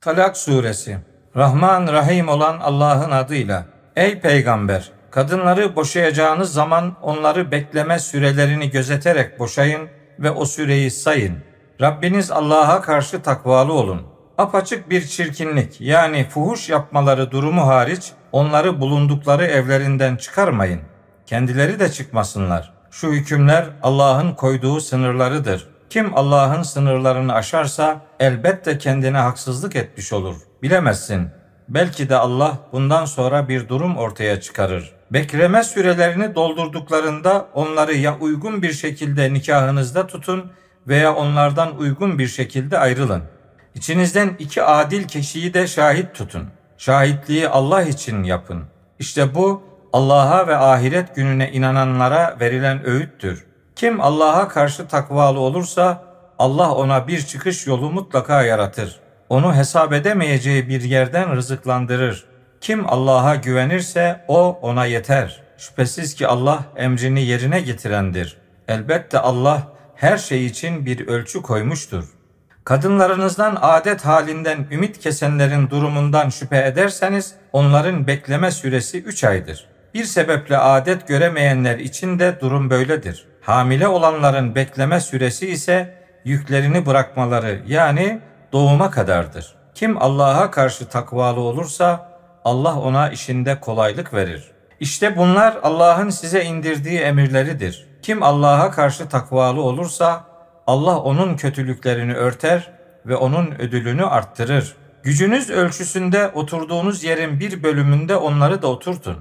Talak suresi Rahman Rahim olan Allah'ın adıyla Ey peygamber kadınları boşayacağınız zaman onları bekleme sürelerini gözeterek boşayın ve o süreyi sayın. Rabbiniz Allah'a karşı takvalı olun. Apaçık bir çirkinlik yani fuhuş yapmaları durumu hariç onları bulundukları evlerinden çıkarmayın. Kendileri de çıkmasınlar. Şu hükümler Allah'ın koyduğu sınırlarıdır. Kim Allah'ın sınırlarını aşarsa elbette kendine haksızlık etmiş olur. Bilemezsin. Belki de Allah bundan sonra bir durum ortaya çıkarır. Bekleme sürelerini doldurduklarında onları ya uygun bir şekilde nikahınızda tutun veya onlardan uygun bir şekilde ayrılın. İçinizden iki adil kişiyi de şahit tutun. Şahitliği Allah için yapın. İşte bu Allah'a ve ahiret gününe inananlara verilen öğüttür. Kim Allah'a karşı takvalı olursa Allah ona bir çıkış yolu mutlaka yaratır. Onu hesap edemeyeceği bir yerden rızıklandırır. Kim Allah'a güvenirse o ona yeter. Şüphesiz ki Allah emrini yerine getirendir. Elbette Allah her şey için bir ölçü koymuştur. Kadınlarınızdan adet halinden ümit kesenlerin durumundan şüphe ederseniz onların bekleme süresi 3 aydır. Bir sebeple adet göremeyenler için de durum böyledir. Hamile olanların bekleme süresi ise yüklerini bırakmaları yani doğuma kadardır. Kim Allah'a karşı takvalı olursa Allah ona işinde kolaylık verir. İşte bunlar Allah'ın size indirdiği emirleridir. Kim Allah'a karşı takvalı olursa Allah onun kötülüklerini örter ve onun ödülünü arttırır. Gücünüz ölçüsünde oturduğunuz yerin bir bölümünde onları da oturtun.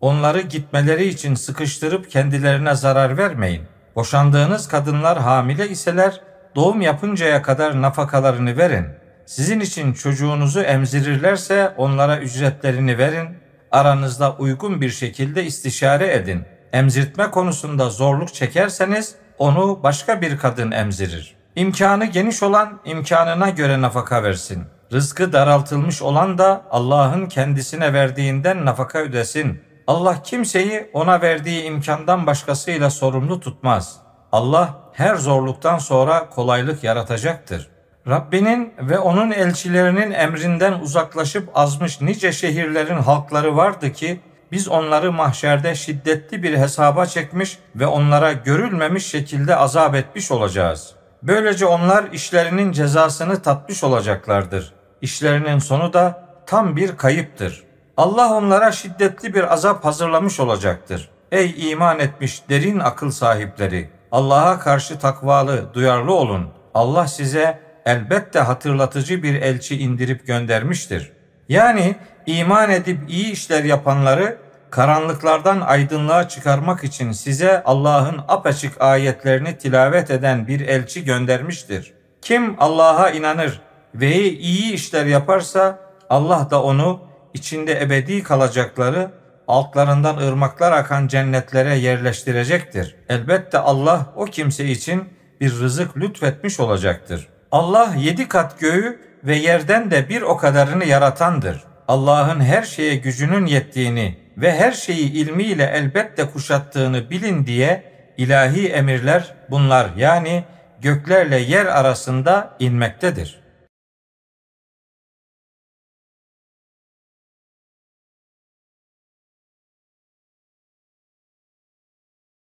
Onları gitmeleri için sıkıştırıp kendilerine zarar vermeyin. Boşandığınız kadınlar hamile iseler doğum yapıncaya kadar nafakalarını verin. Sizin için çocuğunuzu emzirirlerse onlara ücretlerini verin. Aranızda uygun bir şekilde istişare edin. Emzirtme konusunda zorluk çekerseniz onu başka bir kadın emzirir. İmkanı geniş olan imkanına göre nafaka versin. Rızkı daraltılmış olan da Allah'ın kendisine verdiğinden nafaka ödesin. Allah kimseyi ona verdiği imkandan başkasıyla sorumlu tutmaz. Allah her zorluktan sonra kolaylık yaratacaktır. Rabbinin ve onun elçilerinin emrinden uzaklaşıp azmış nice şehirlerin halkları vardı ki biz onları mahşerde şiddetli bir hesaba çekmiş ve onlara görülmemiş şekilde azap etmiş olacağız. Böylece onlar işlerinin cezasını tatmış olacaklardır. İşlerinin sonu da tam bir kayıptır. Allah onlara şiddetli bir azap hazırlamış olacaktır. Ey iman etmiş derin akıl sahipleri! Allah'a karşı takvalı, duyarlı olun. Allah size elbette hatırlatıcı bir elçi indirip göndermiştir. Yani iman edip iyi işler yapanları karanlıklardan aydınlığa çıkarmak için size Allah'ın apaçık ayetlerini tilavet eden bir elçi göndermiştir. Kim Allah'a inanır ve iyi işler yaparsa Allah da onu içinde ebedi kalacakları altlarından ırmaklar akan cennetlere yerleştirecektir. Elbette Allah o kimse için bir rızık lütfetmiş olacaktır. Allah yedi kat göğü ve yerden de bir o kadarını yaratandır. Allah'ın her şeye gücünün yettiğini ve her şeyi ilmiyle elbette kuşattığını bilin diye ilahi emirler bunlar yani göklerle yer arasında inmektedir.